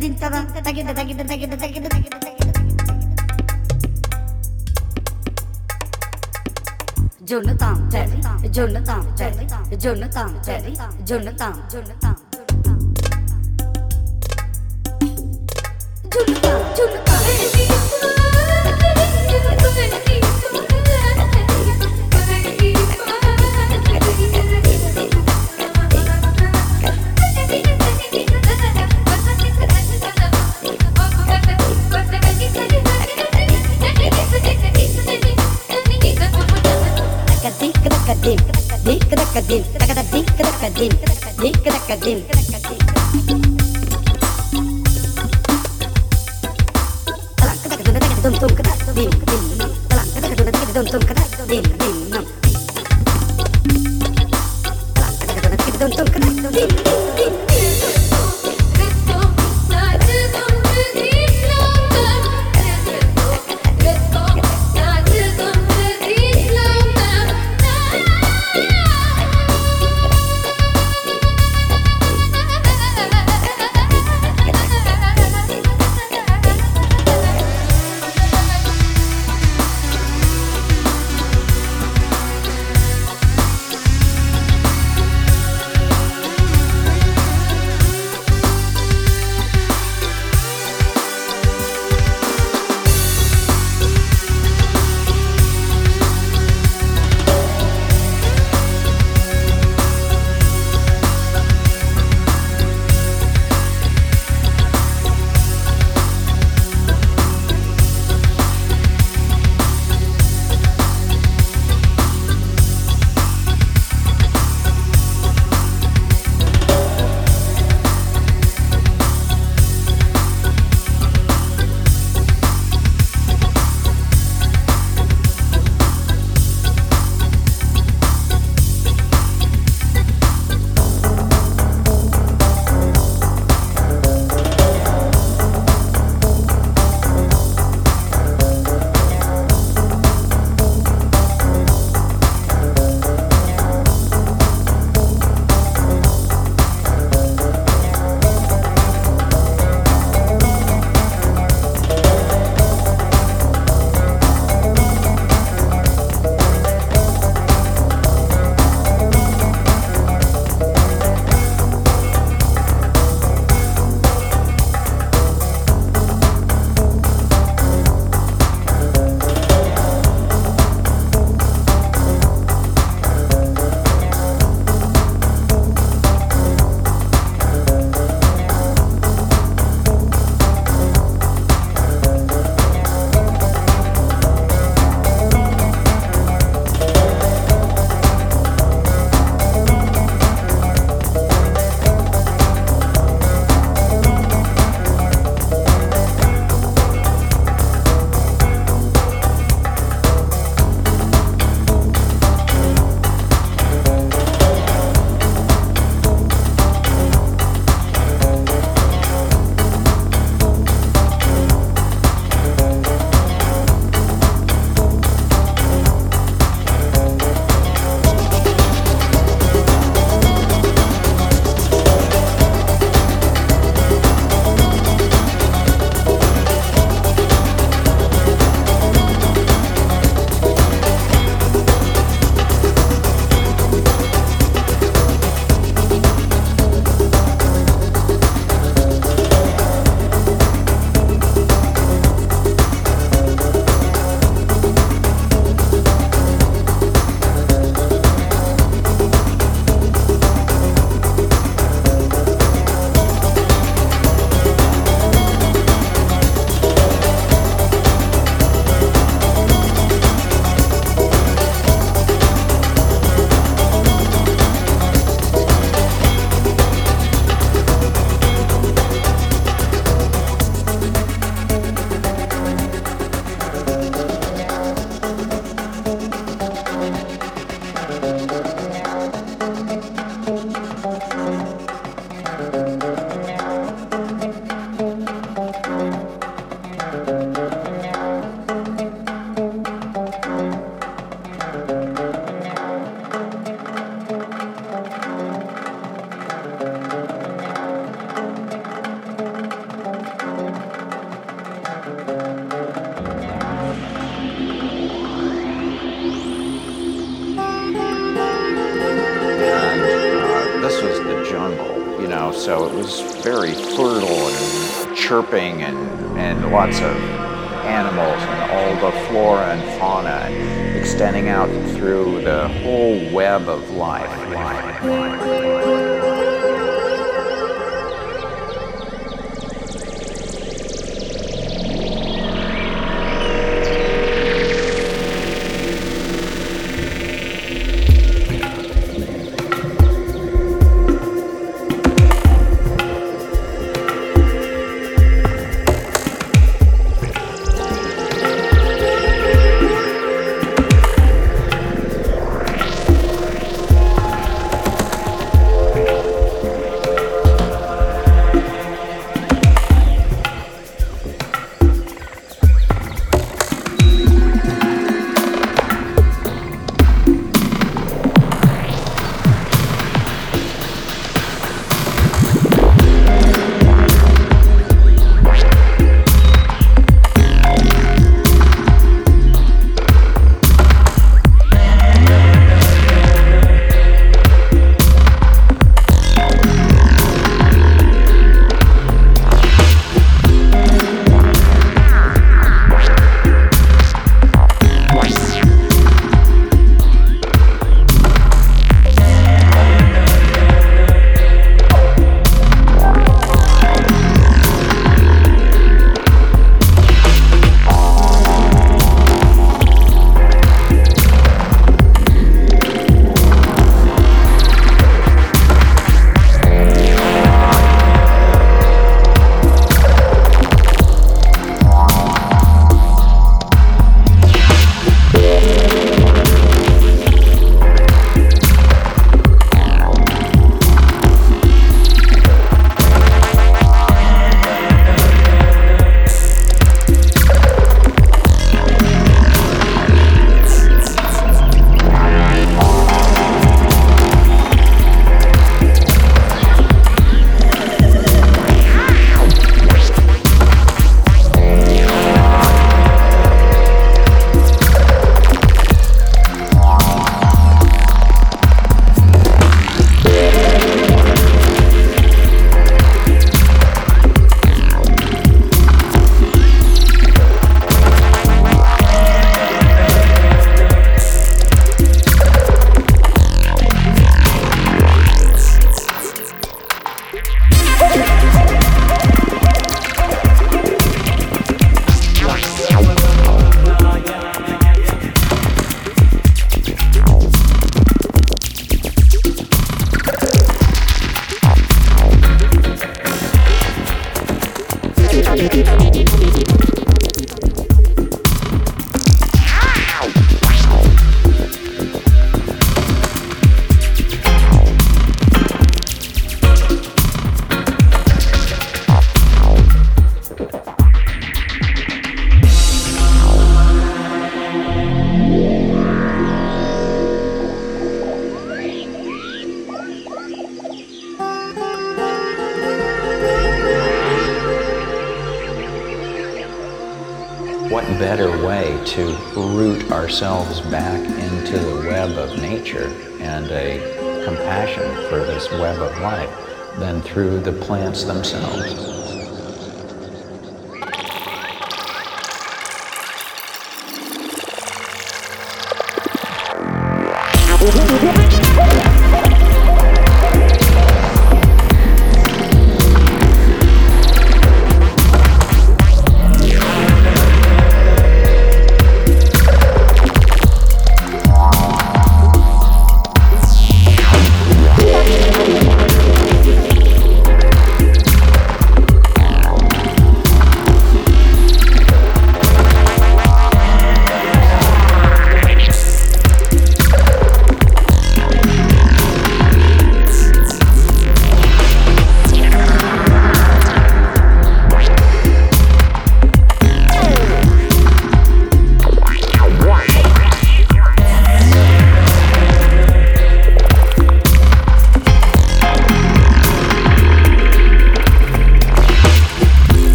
ತಿಂತದ ತಗಿದ ತಗಿದ ತಗಿದ ತಗಿದ ತಗಿದ ತಗಿದ ಜೊನ್ನತಾಂ ಚರಿ ಜೊನ್ನತಾಂ ಚರಿ ಜೊನ್ನತಾಂ ಚರಿ ಜೊನ್ನತಾಂ ಜೊನ್ನತಾಂ ಜೊನ್ನತಾಂ ಜೊನ್ನತಾಂ دك دك دك دك دك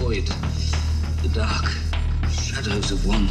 void, the dark shadows of one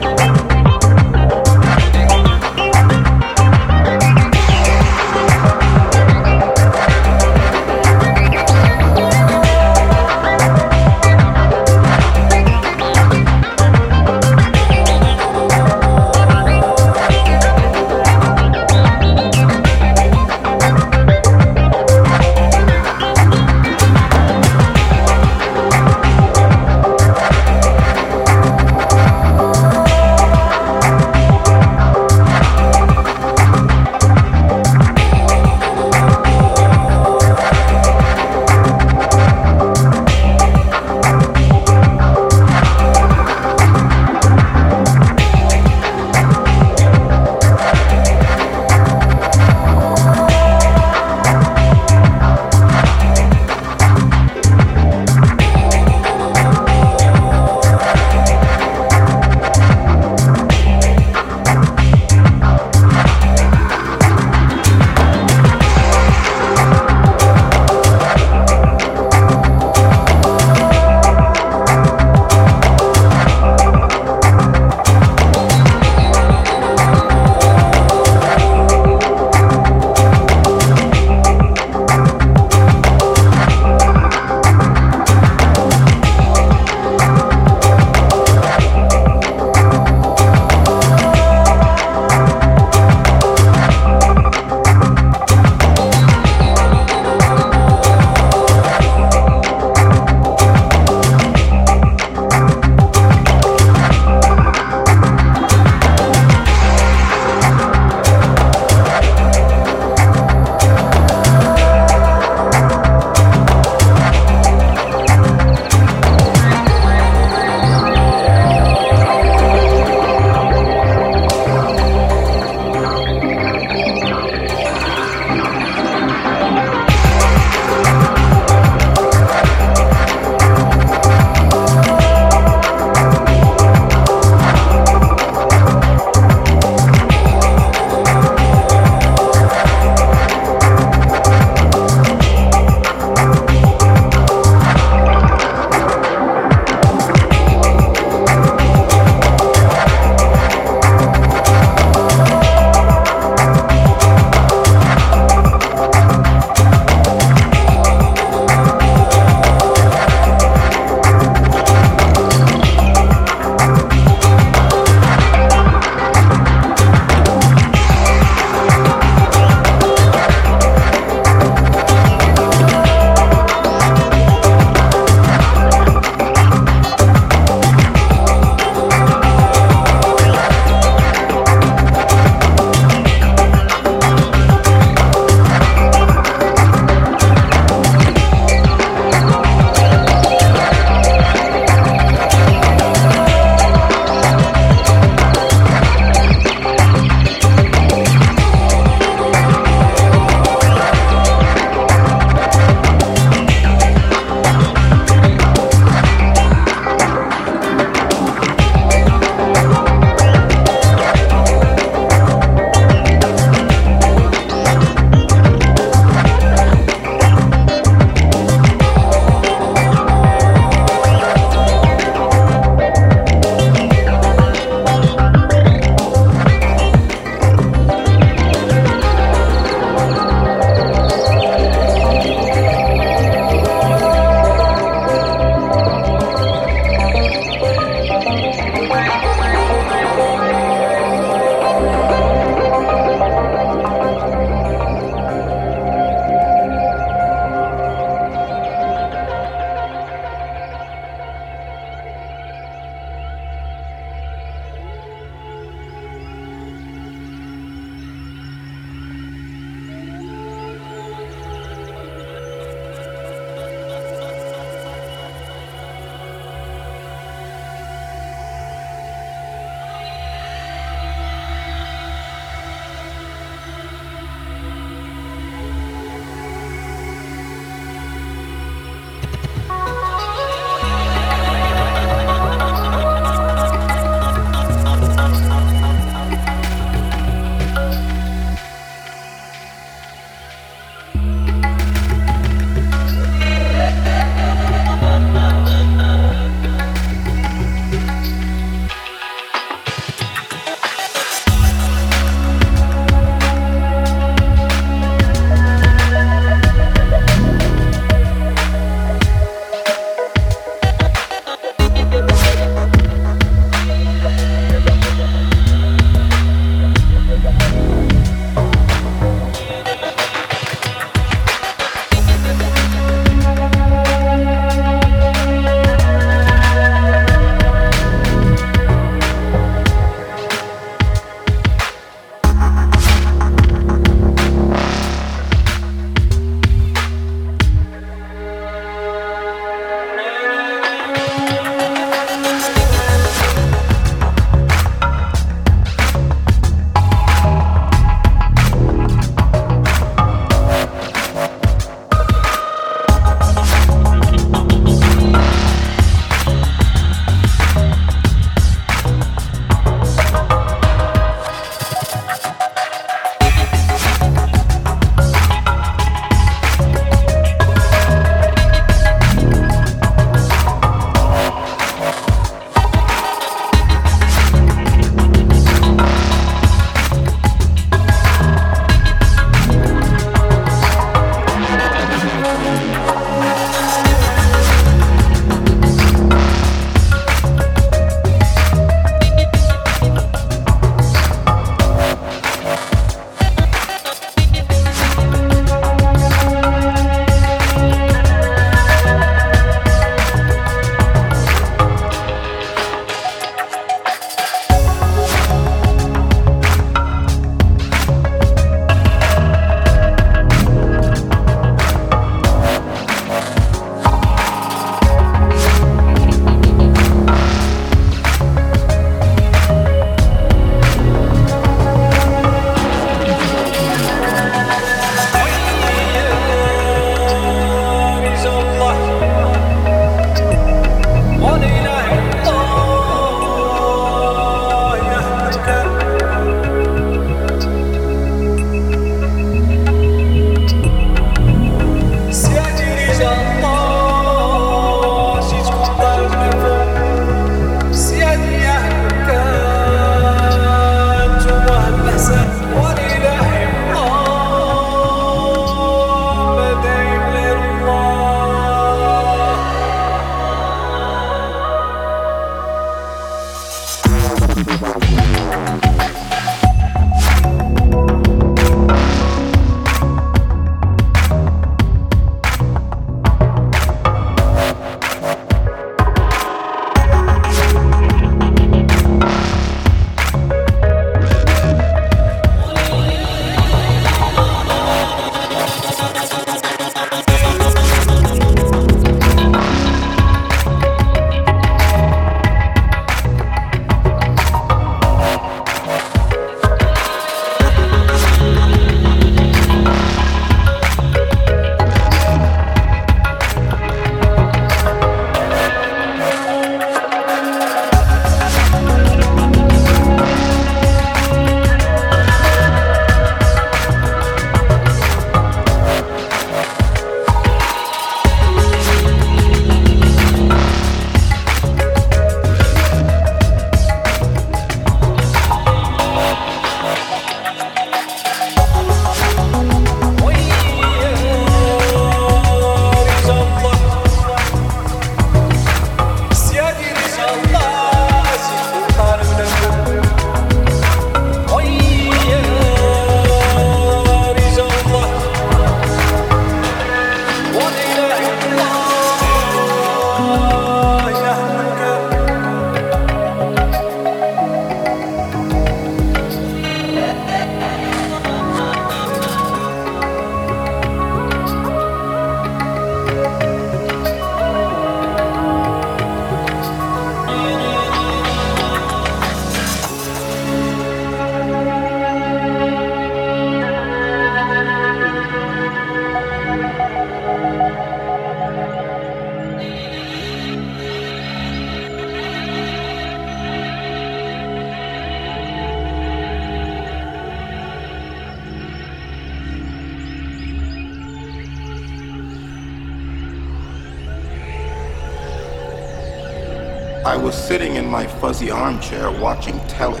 was sitting in my fuzzy armchair watching telly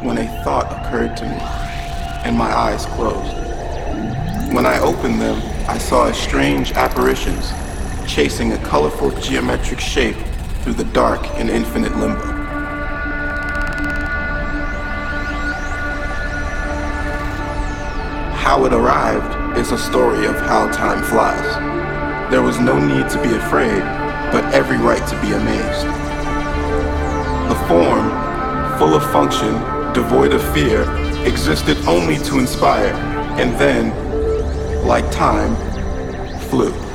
when a thought occurred to me, and my eyes closed. When I opened them, I saw strange apparitions chasing a colorful geometric shape through the dark and infinite limbo. How it arrived is a story of how time flies. There was no need to be afraid, but every right to be amazed. Form, full of function, devoid of fear, existed only to inspire, and then, like time, flew.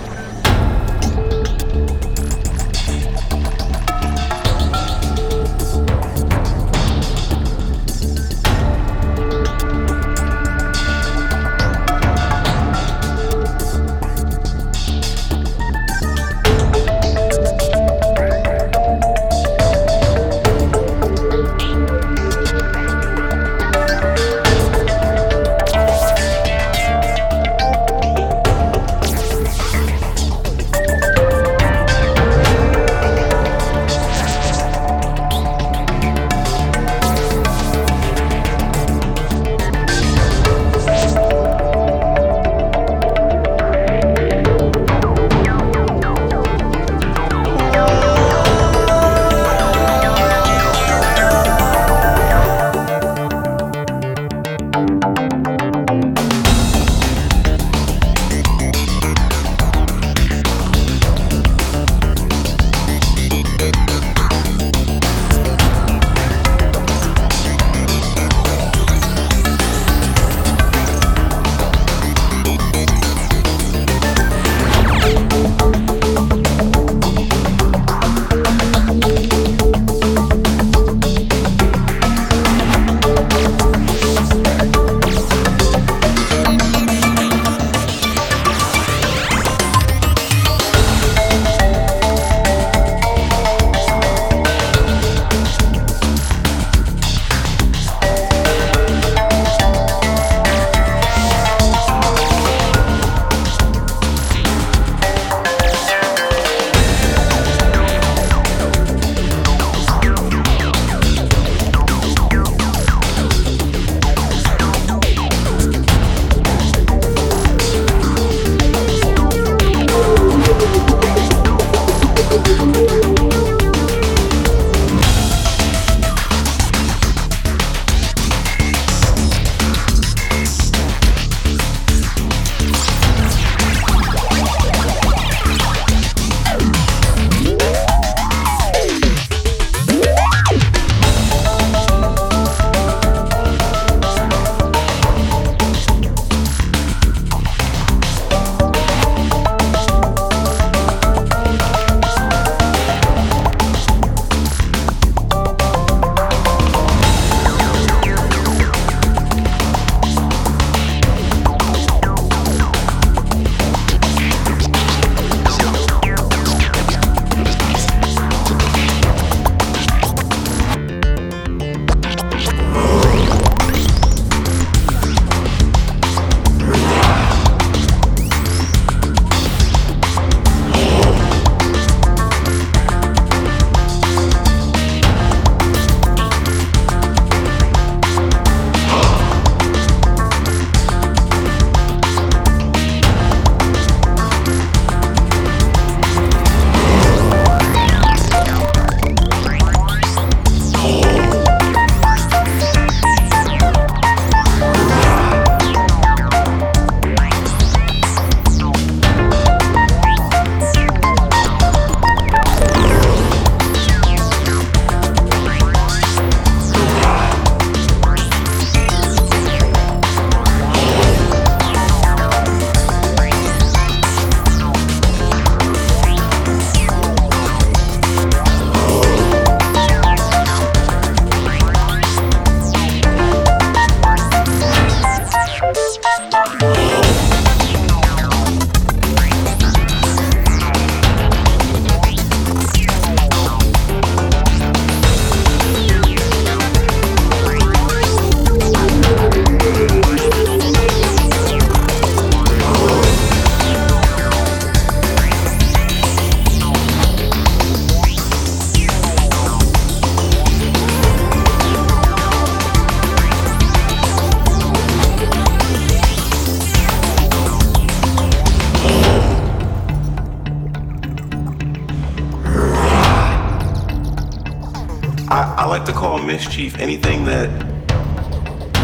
Mischief anything that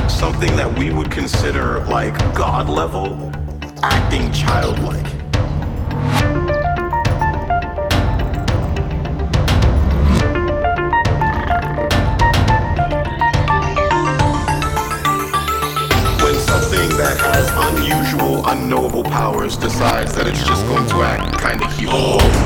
something that we would consider like god level acting childlike. When something that has unusual, unknowable powers decides that it's just going to act kind of human.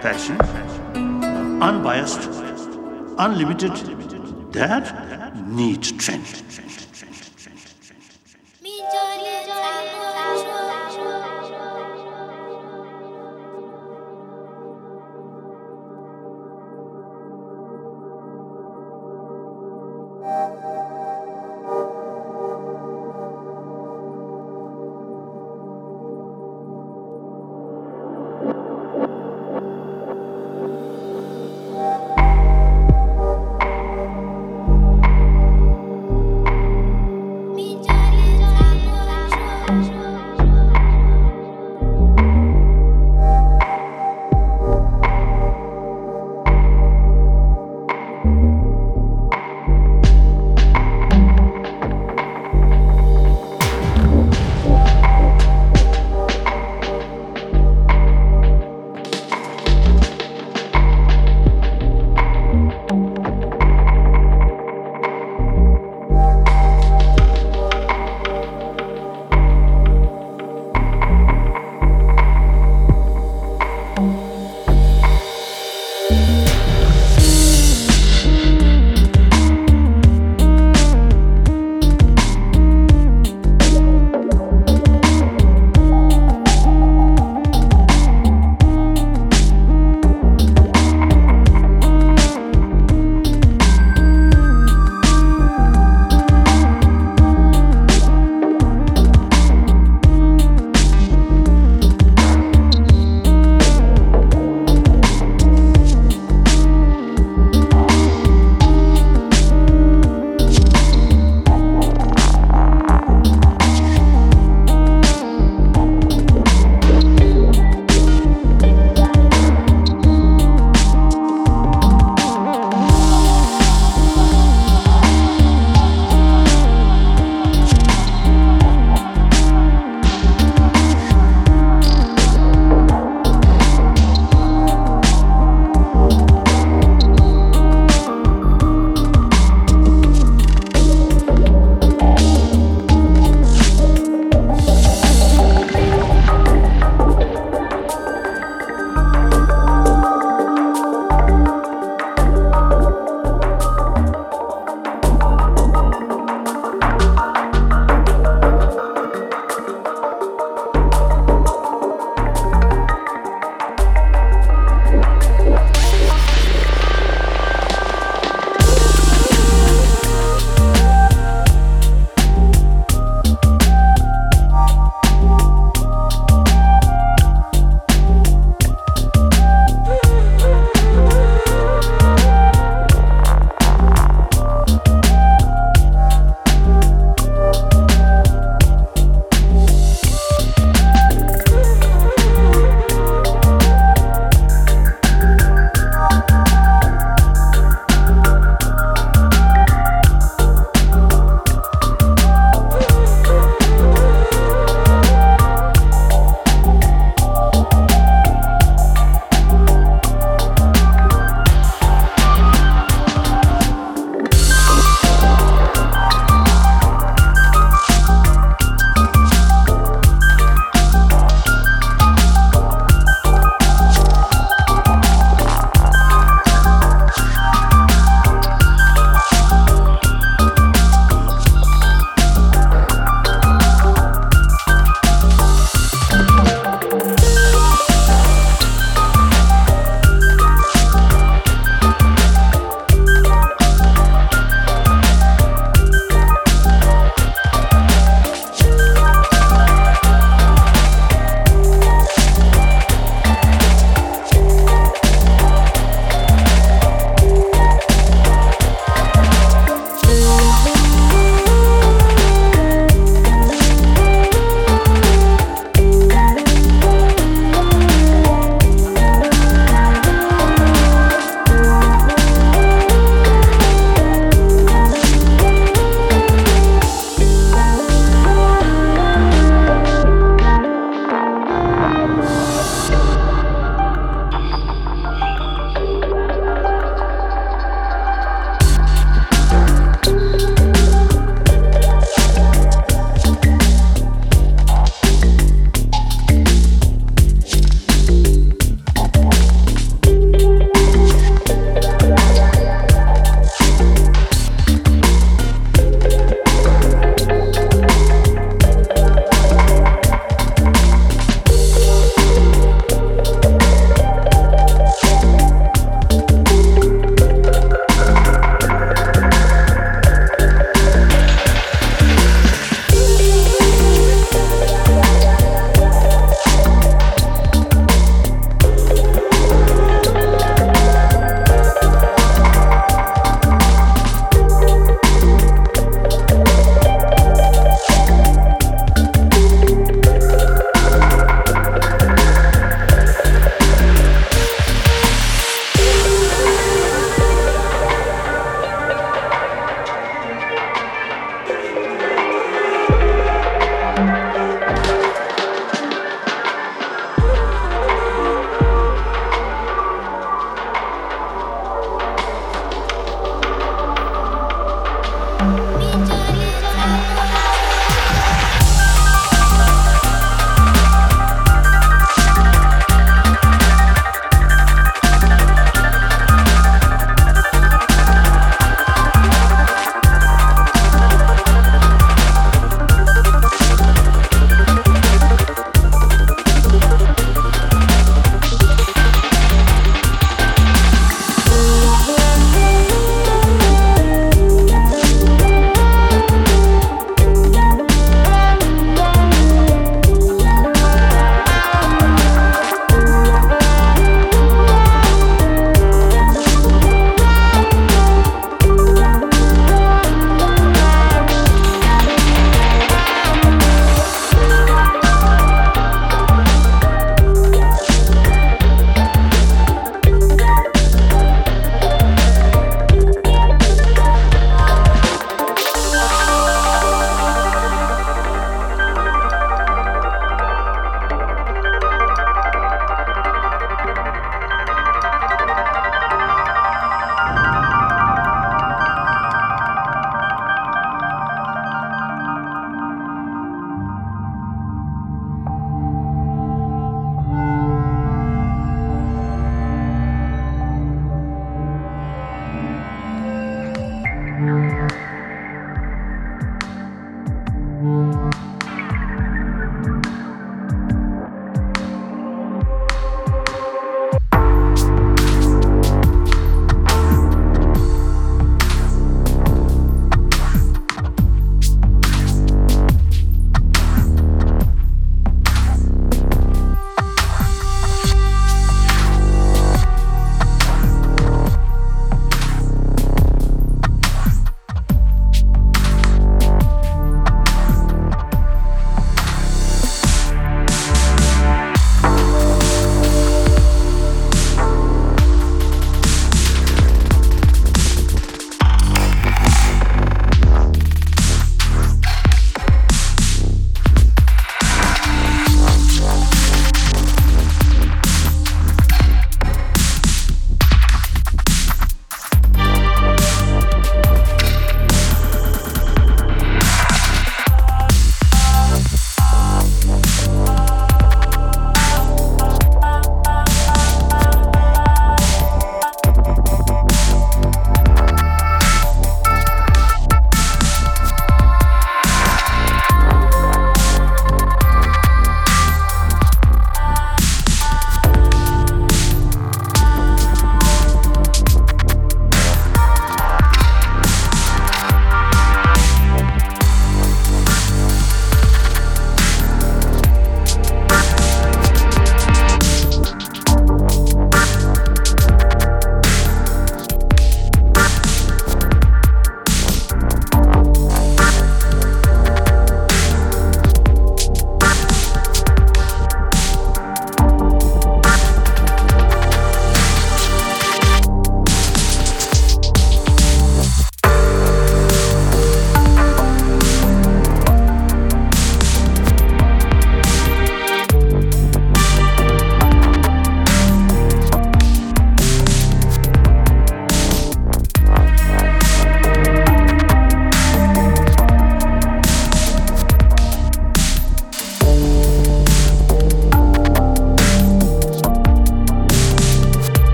Compassion, unbiased, unlimited, that